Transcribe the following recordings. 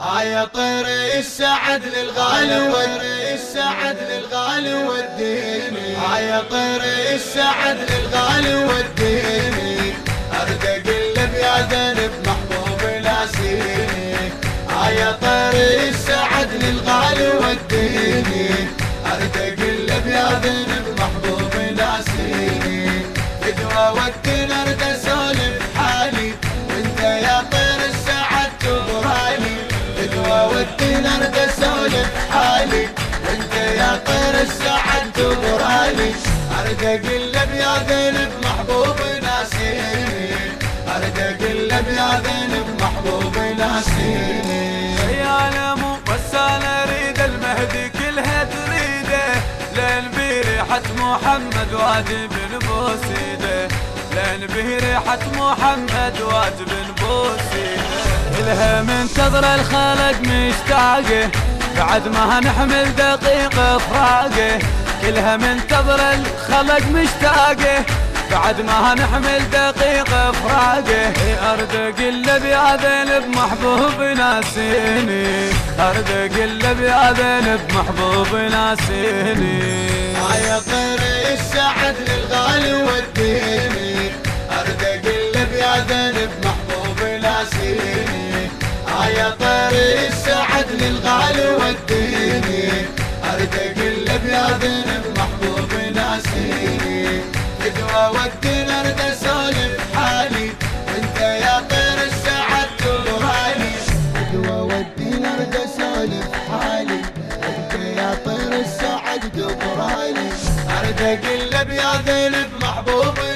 آية طير السعد للغالي والدين السعد للغالي والدين. آية طير السعد للغالي والدين. أرد أقلب يا ذنب محبوب لاسيني آية طير السعد السعد تبرالي أرد أقلب يا ذنب محبوب ناسيني أرد أقلب يا ذنب محبوب ناسيني يا لمو بس أنا أريد المهدي كلها تريده. لين بريحة محمد واجب نبوسيده لين بريحة محمد واجب نبوسيده إلها منتظر الخلق مشتاقه. بعد ما نحمل دقيقة فراقه كلها منتظر الخلق مشتاقه. بعد ما نحمل دقيقة فراقه أرد قلب يا ذنب محبوب ناسيني. أرد قلب يا ذنب محبوب ناسيني. يا طير السعد للغالي والديني.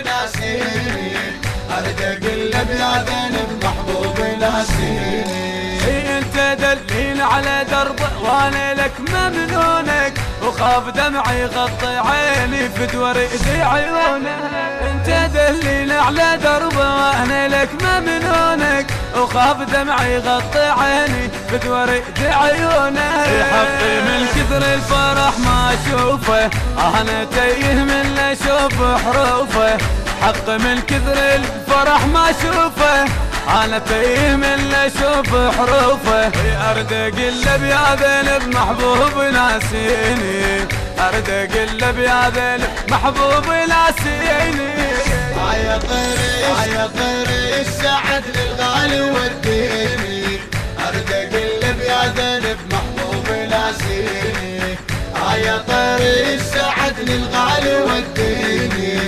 ناسيني. ناسيني. أنت دليل على درب وأنا لك ممنونك. وخاف دمعي يغطي عيني في دور إيدي عيونك. أنت دليل على درب وأنا لك ممنونك. وخاف دمعي يغطي عيني ايدي عيونك حقي من كثر الفرح ما أشوفه. أنا تايه من أشوف حروفه. حق من كثر الفرح ما أشوفه. أنا تايه من أشوف حروفه. ارد اقلب يا ذنب محبوب ناسيني. أرد اقلب يا محبوب ناسيني يا طير يا طير السعد للغالي والديني. أرد اقلب يا ذنب محبوب ناسيني يا طير السعد للغالي والديني.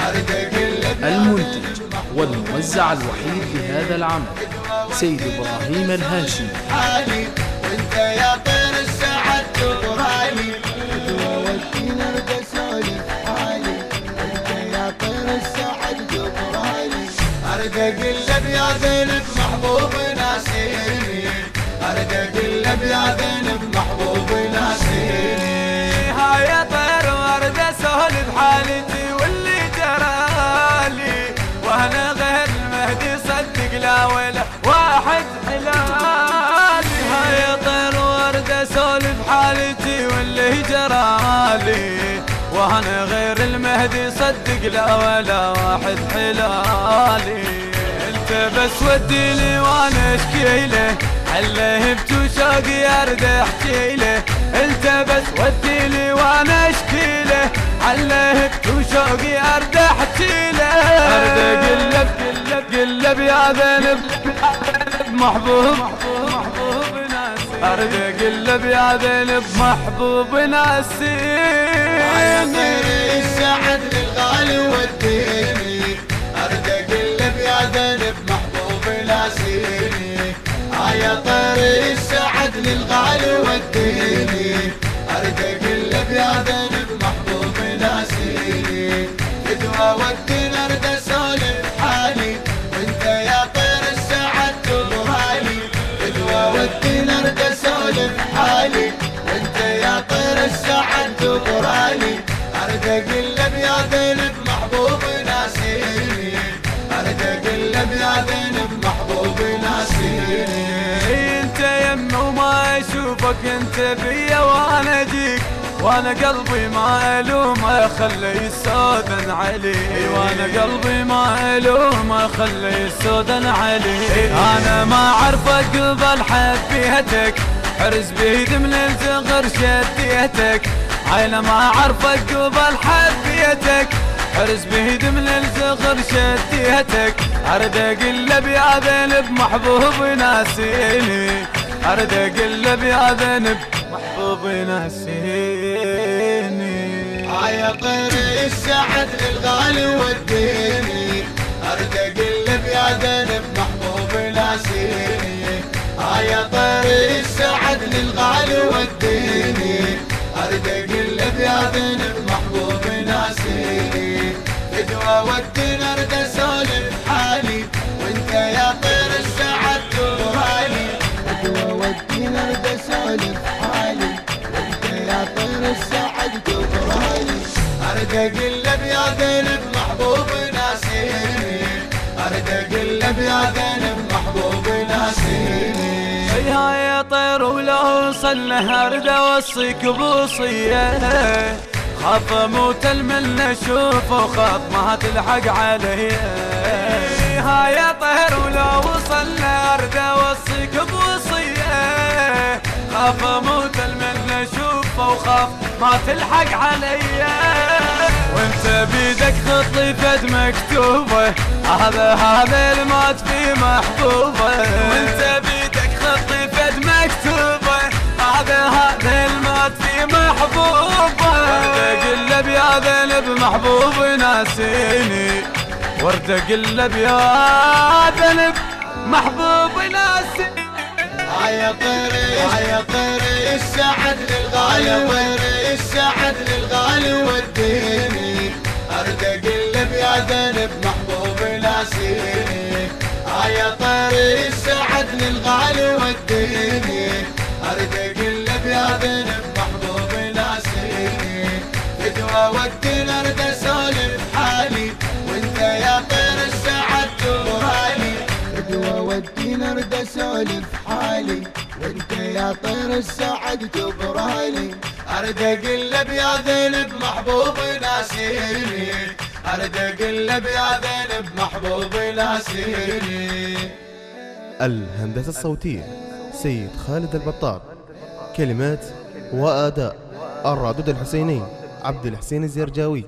أرد اقلب المنتج والموزع الوحيد لهذا العمل سيد إبراهيم الهاشمي. حالي وأنت يا يا ذنب محبوب ناسيني. هاي طير ورد اسولف حالتي واللي جرالي. وأنا غير المهدي صدق لا ولا واحد حلالي. هاي طير ورد اسولف حالتي واللي جرالي. وأنا غير المهدي صدق لا ولا واحد حلالي. انت بس وديني وأنا اشكي له عليه بتوشوقي ارد احكي له. انت بس وديني وأنا اشكي له. عليه بتوشوقي ارد احكي له. أرد قلب قلب قلب يا ذنب محبوب. أرد قلب يا ذنب محبوب ناسي. يا طير السعد للغالي يا طير السعد للغالي والديني. ارد اقلب يا ذنب محبوب لاسيني فدوى والدين ارد اسولف حالي. وانت يا طير السعد تبرالي فدوى والدين ارد اسولف حالي. وانت يا طير السعد تبرالي ارد اقلب ناسيني انت بيا وأنا اجيك وأنا قلبي ما الومه خلي السودن علي وأنا قلبي ما الومه خلي السودن علي أنا ما اعرف اقبل حبيتك حرز بيد من الزغر شديتك عينه ما اعرف اقبل حبيتك حرز بيد من الزغر شديتك ارد اقلب يا ذنب محبوب ناسيني. أرد اقلب يا ذنب محبوب ناسيني. عيا طير السعد للغالي والديني. أرد اقلب يا ذنب محبوب ناسيني. عيا طير السعد للغالي والديني. أرد اقلب يا ذنب محبوب ناسيني. فدوى والدين أرد اسولف ارد اقلب يا ذنب محبوب ناسيني ارد اقلب يا ذنب محبوب ناسيني يا يا طير ولو وصلنا ارد اوصيك بوصية. خاف أموت المن اشوفه وخاف ما تلحق علي. ها يا طير ولو وصلنا ارد اوصيك بوصية. خاف أموت المن وخاف ما تلحق علي. وانت بيدك خطي فد مكتوبة. هذا هذا الموت في محبوبة. وانت بيدك خطي فد مكتوبة. هذا هذا الموت في محبوبة. قلب يا ذنب محبوب ناسيني. ورد قلب يا ذنب محبوب ناسيني. عيا طير عيا طير السعد للغالي. طير السعد للغالي. والديني ارد اقلب يا ذنب محبوب ناسيني. والدين ارد اسولف حالي. وانت يا طير السعد تبرالي. ارد اقلب يا ذنب محبوب ناسيني. ارد اقلب يا ذنب محبوب ناسيني. الهندسة الصوتية سيد خالد البطال كلمات وأداء الرادود الحسيني عبد الحسين الزرجاوي.